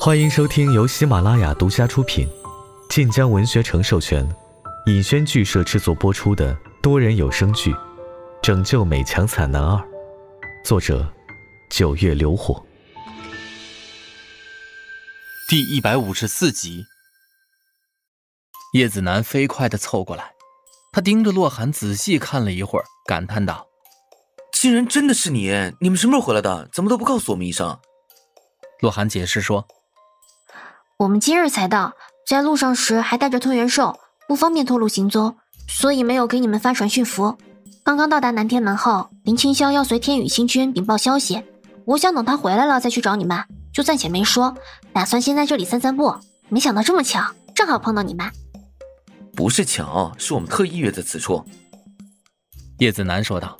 欢迎收听由喜马拉雅独家出品、晋江文学城授权、尹轩剧社制作播出的多人有声剧《拯救美强惨男二》，作者：九月流火，第一百五十四集。叶子楠飞快的凑过来，他盯着洛寒仔细看了一会儿，感叹道：“竟然真的是你！你们什么时候回来的？怎么都不告诉我们一声？”洛寒解释说。我们今日才到，在路上时还带着吞元兽，不方便透露行踪，所以没有给你们发传讯符。刚刚到达南天门后，林清霄要随天宇星君禀报消息，我想等他回来了再去找你们，就暂且没说，打算先在这里散散步。没想到这么巧，正好碰到你们。不是巧，是我们特意约在此处。叶子楠说道：“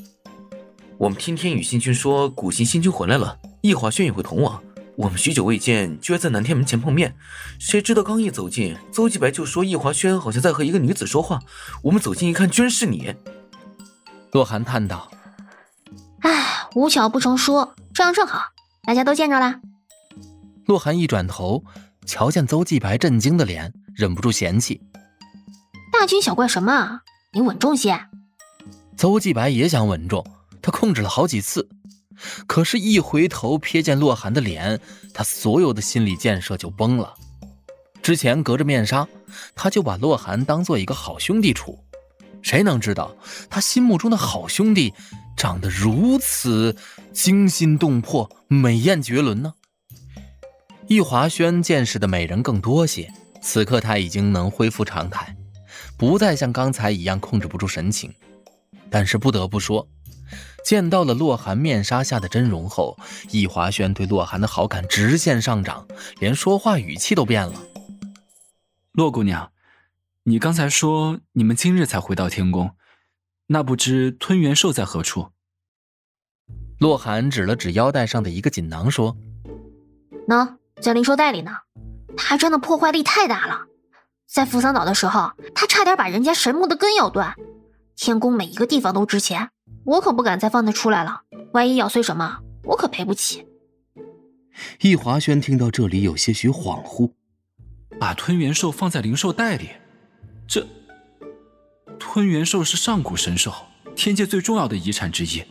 我们听天宇星君说，古行星君回来了，易华轩也会同往。”我们许久未见，居然在南天门前碰面。谁知道刚一走近，邹继白就说易华轩好像在和一个女子说话。我们走近一看，居然是你。洛寒叹道：“唉，无巧不成书，这样正好，大家都见着了。”洛寒一转头，瞧见邹继白震惊的脸，忍不住嫌弃：“大惊小怪什么啊？你稳重些。”邹继白也想稳重，他控制了好几次。可是，一回头瞥见洛寒的脸，他所有的心理建设就崩了。之前隔着面纱，他就把洛寒当做一个好兄弟处，谁能知道他心目中的好兄弟长得如此惊心动魄、美艳绝伦呢？易华轩见识的美人更多些，此刻他已经能恢复常态，不再像刚才一样控制不住神情。但是不得不说。见到了洛寒面纱下的真容后，易华轩对洛寒的好感直线上涨，连说话语气都变了。洛姑娘，你刚才说你们今日才回到天宫，那不知吞元兽在何处？洛寒指了指腰带上的一个锦囊，说：“喏，在灵兽袋里呢。他真的破坏力太大了，在扶桑岛的时候，他差点把人家神木的根咬断。天宫每一个地方都值钱。”我可不敢再放他出来了，万一咬碎什么，我可赔不起。易华轩听到这里，有些许恍惚。把吞元兽放在灵兽袋里，这吞元兽是上古神兽，天界最重要的遗产之一，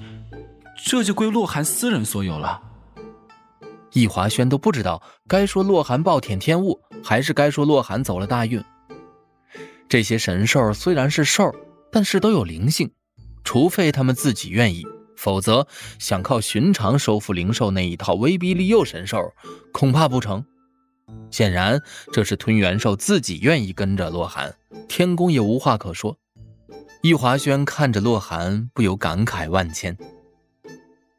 这就归洛寒私人所有了。易华轩都不知道该说洛寒暴殄天物，还是该说洛寒走了大运。这些神兽虽然是兽，但是都有灵性。除非他们自己愿意，否则想靠寻常收复灵兽那一套威逼利诱神兽，恐怕不成。显然，这是吞元兽自己愿意跟着洛寒，天宫也无话可说。易华轩看着洛寒，不由感慨万千。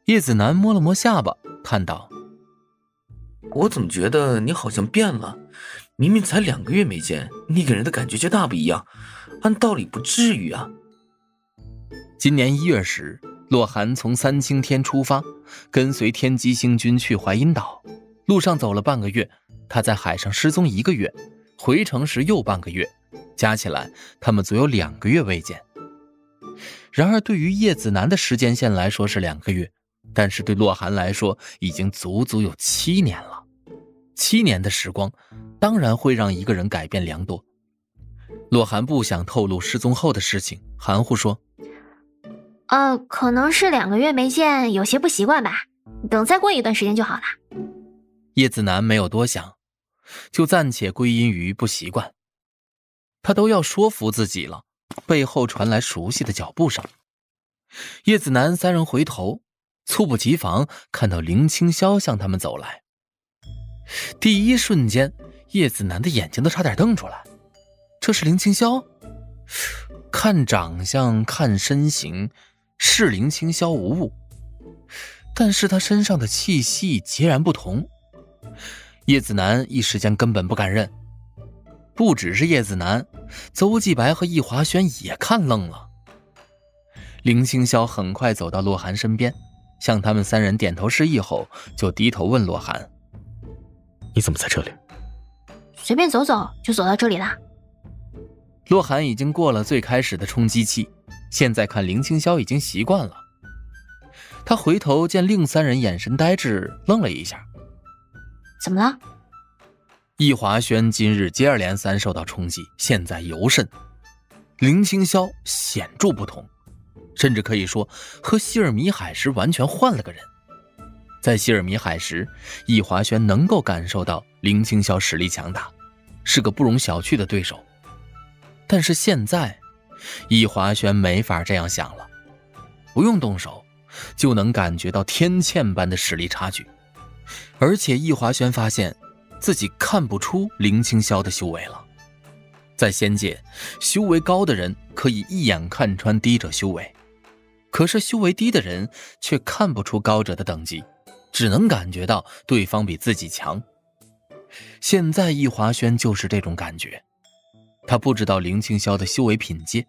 叶子楠摸了摸下巴，叹道：“我怎么觉得你好像变了？明明才两个月没见，你给人的感觉却大不一样。按道理不至于啊。”今年一月时，洛寒从三清天出发，跟随天机星君去淮阴岛。路上走了半个月，他在海上失踪一个月，回城时又半个月，加起来他们足有两个月未见。然而，对于叶子楠的时间线来说是两个月，但是对洛寒来说已经足足有七年了。七年的时光，当然会让一个人改变良多。洛寒不想透露失踪后的事情，含糊说。呃，可能是两个月没见，有些不习惯吧。等再过一段时间就好了。叶子楠没有多想，就暂且归因于不习惯。他都要说服自己了，背后传来熟悉的脚步声。叶子楠三人回头，猝不及防看到林清霄向他们走来。第一瞬间，叶子楠的眼睛都差点瞪出来。这是林清霄？看长相，看身形。是林清霄无误，但是他身上的气息截然不同。叶子楠一时间根本不敢认，不只是叶子楠，邹继白和易华轩也看愣了。林清霄很快走到洛寒身边，向他们三人点头示意后，就低头问洛寒：“你怎么在这里？”“随便走走，就走到这里了。”洛寒已经过了最开始的冲击期。现在看林清霄已经习惯了，他回头见另三人眼神呆滞，愣了一下。怎么了？易华轩今日接二连三受到冲击，现在尤甚。林青霄显著不同，甚至可以说和希尔米海时完全换了个人。在希尔米海时，易华轩能够感受到林青霄实力强大，是个不容小觑的对手。但是现在，易华轩没法这样想了，不用动手，就能感觉到天堑般的实力差距。而且易华轩发现，自己看不出林青霄的修为了。在仙界，修为高的人可以一眼看穿低者修为，可是修为低的人却看不出高者的等级。只能感觉到对方比自己强。现在易华轩就是这种感觉，他不知道林青霄的修为品阶，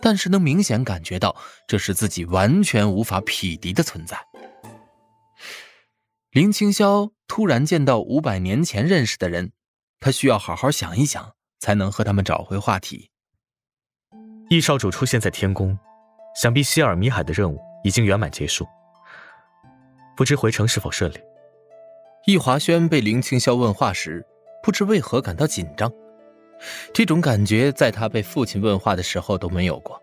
但是能明显感觉到这是自己完全无法匹敌的存在。林青霄突然见到五百年前认识的人，他需要好好想一想，才能和他们找回话题。易少主出现在天宫，想必希尔米海的任务已经圆满结束。不知回城是否顺利？易华轩被林青霄问话时，不知为何感到紧张。这种感觉在他被父亲问话的时候都没有过，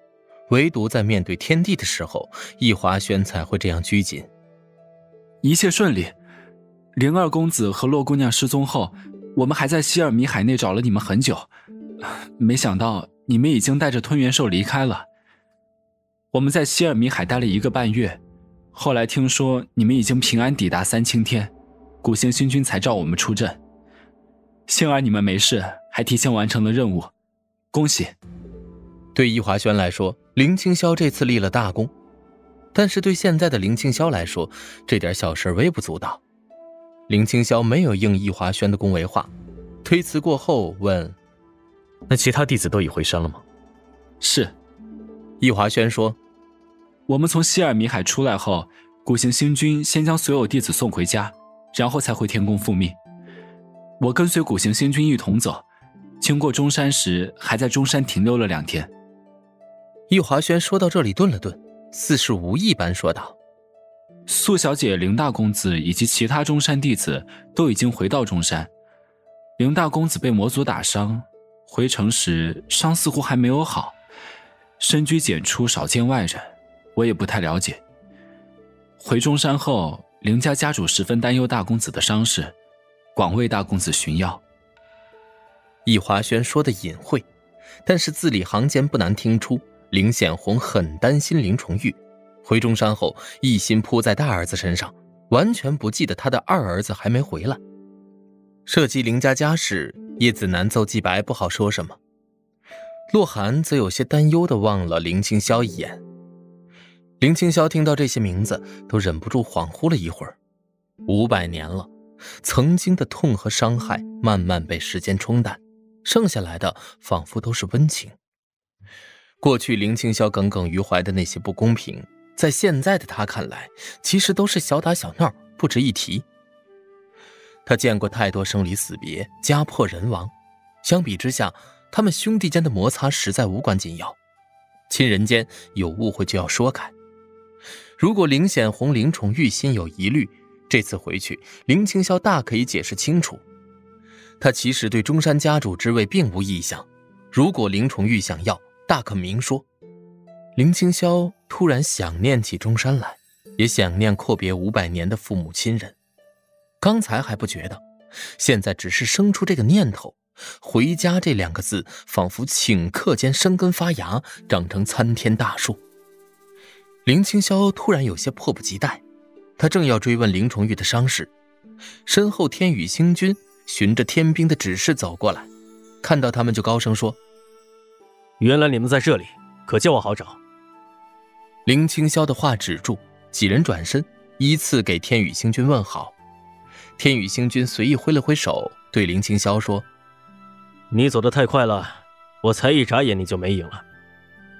唯独在面对天地的时候，易华轩才会这样拘谨。一切顺利。灵二公子和洛姑娘失踪后，我们还在希尔米海内找了你们很久，没想到你们已经带着吞元兽离开了。我们在希尔米海待了一个半月。后来听说你们已经平安抵达三清天，古星星君才召我们出阵。幸而你们没事，还提前完成了任务，恭喜！对易华轩来说，林青霄这次立了大功，但是对现在的林青霄来说，这点小事微不足道。林青霄没有应易华轩的恭维话，推辞过后问：“那其他弟子都已回山了吗？”“是。”易华轩说。我们从希尔米海出来后，古行星君先将所有弟子送回家，然后才回天宫复命。我跟随古行星君一同走，经过中山时，还在中山停留了两天。易华轩说到这里顿了顿，似是无意般说道：“素小姐、林大公子以及其他中山弟子都已经回到中山。林大公子被魔族打伤，回城时伤似乎还没有好，深居简出，少见外人。”我也不太了解。回中山后，林家家主十分担忧大公子的伤势，广为大公子寻药。易华轩说的隐晦，但是字里行间不难听出，林显红很担心林崇玉。回中山后，一心扑在大儿子身上，完全不记得他的二儿子还没回来。涉及林家家事，叶子南奏季白不好说什么。洛寒则有些担忧的望了林清霄一眼。林青霄听到这些名字，都忍不住恍惚了一会儿。五百年了，曾经的痛和伤害慢慢被时间冲淡，剩下来的仿佛都是温情。过去林青霄耿耿于怀的那些不公平，在现在的他看来，其实都是小打小闹，不值一提。他见过太多生离死别、家破人亡，相比之下，他们兄弟间的摩擦实在无关紧要。亲人间有误会就要说开。如果林显红、林崇玉心有疑虑，这次回去，林青霄大可以解释清楚。他其实对中山家主之位并无意向，如果林崇玉想要，大可明说。林青霄突然想念起中山来，也想念阔别五百年的父母亲人。刚才还不觉得，现在只是生出这个念头，回家这两个字仿佛顷刻间生根发芽，长成参天大树。林青霄突然有些迫不及待，他正要追问林崇玉的伤势，身后天宇星君循着天兵的指示走过来，看到他们就高声说：“原来你们在这里，可叫我好找。”林青霄的话止住，几人转身依次给天宇星君问好。天宇星君随意挥了挥手，对林青霄说：“你走得太快了，我才一眨眼你就没影了。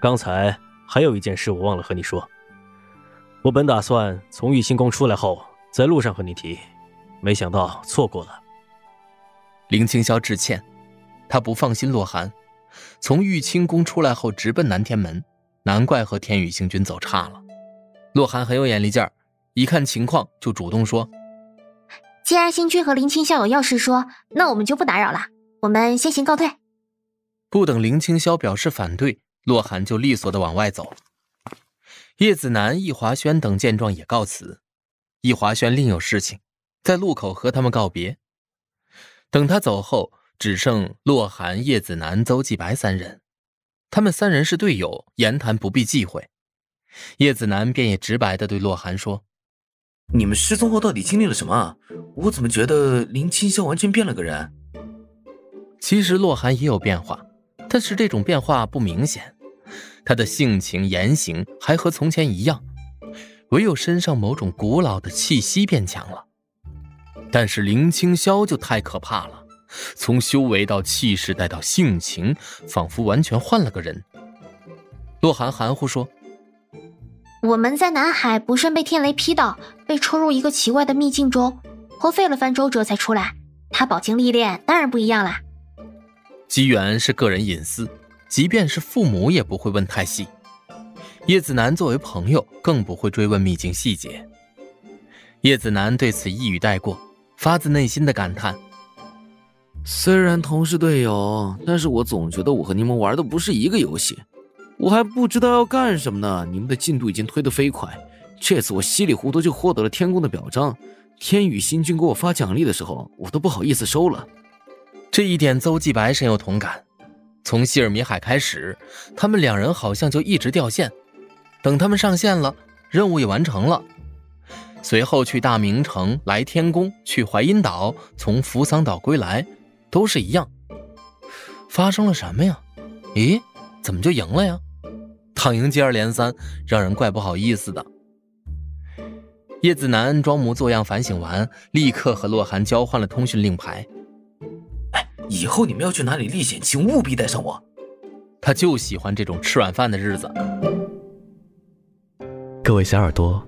刚才……”还有一件事我忘了和你说，我本打算从玉清宫出来后在路上和你提，没想到错过了。林青霄致歉，他不放心洛寒，从玉清宫出来后直奔南天门，难怪和天宇星君走岔了。洛寒很有眼力劲儿，一看情况就主动说：“既然星君和林清霄有要事说，那我们就不打扰了，我们先行告退。不等林清霄表示反对，洛寒就利索的往外走。叶子楠、易华轩等见状也告辞。易华轩另有事情，在路口和他们告别。等他走后，只剩洛寒、叶子楠、邹继白三人。他们三人是队友，言谈不必忌讳。叶子楠便也直白的对洛寒说：“你们失踪后到底经历了什么？我怎么觉得林清霄完全变了个人？”其实洛寒也有变化。但是这种变化不明显，他的性情言行还和从前一样，唯有身上某种古老的气息变强了。但是林清霄就太可怕了，从修为到气势再到性情，仿佛完全换了个人。洛寒含糊说：“我们在南海不慎被天雷劈到，被抽入一个奇怪的秘境中，后费了番周折才出来。他饱经历练，当然不一样啦。”机缘是个人隐私，即便是父母也不会问太细。叶子楠作为朋友，更不会追问秘境细节。叶子楠对此一语带过，发自内心的感叹：虽然同是队友，但是我总觉得我和你们玩的不是一个游戏。我还不知道要干什么呢，你们的进度已经推得飞快。这次我稀里糊涂就获得了天宫的表彰，天宇星君给我发奖励的时候，我都不好意思收了。这一点，邹继白深有同感。从希尔米海开始，他们两人好像就一直掉线。等他们上线了，任务也完成了，随后去大明城、来天宫、去淮阴岛、从扶桑岛归来，都是一样。发生了什么呀？咦，怎么就赢了呀？躺赢接二连三，让人怪不好意思的。叶子楠装模作样反省完，立刻和洛寒交换了通讯令牌。哎以后你们要去哪里历险，请务必带上我。他就喜欢这种吃软饭的日子。各位小耳朵，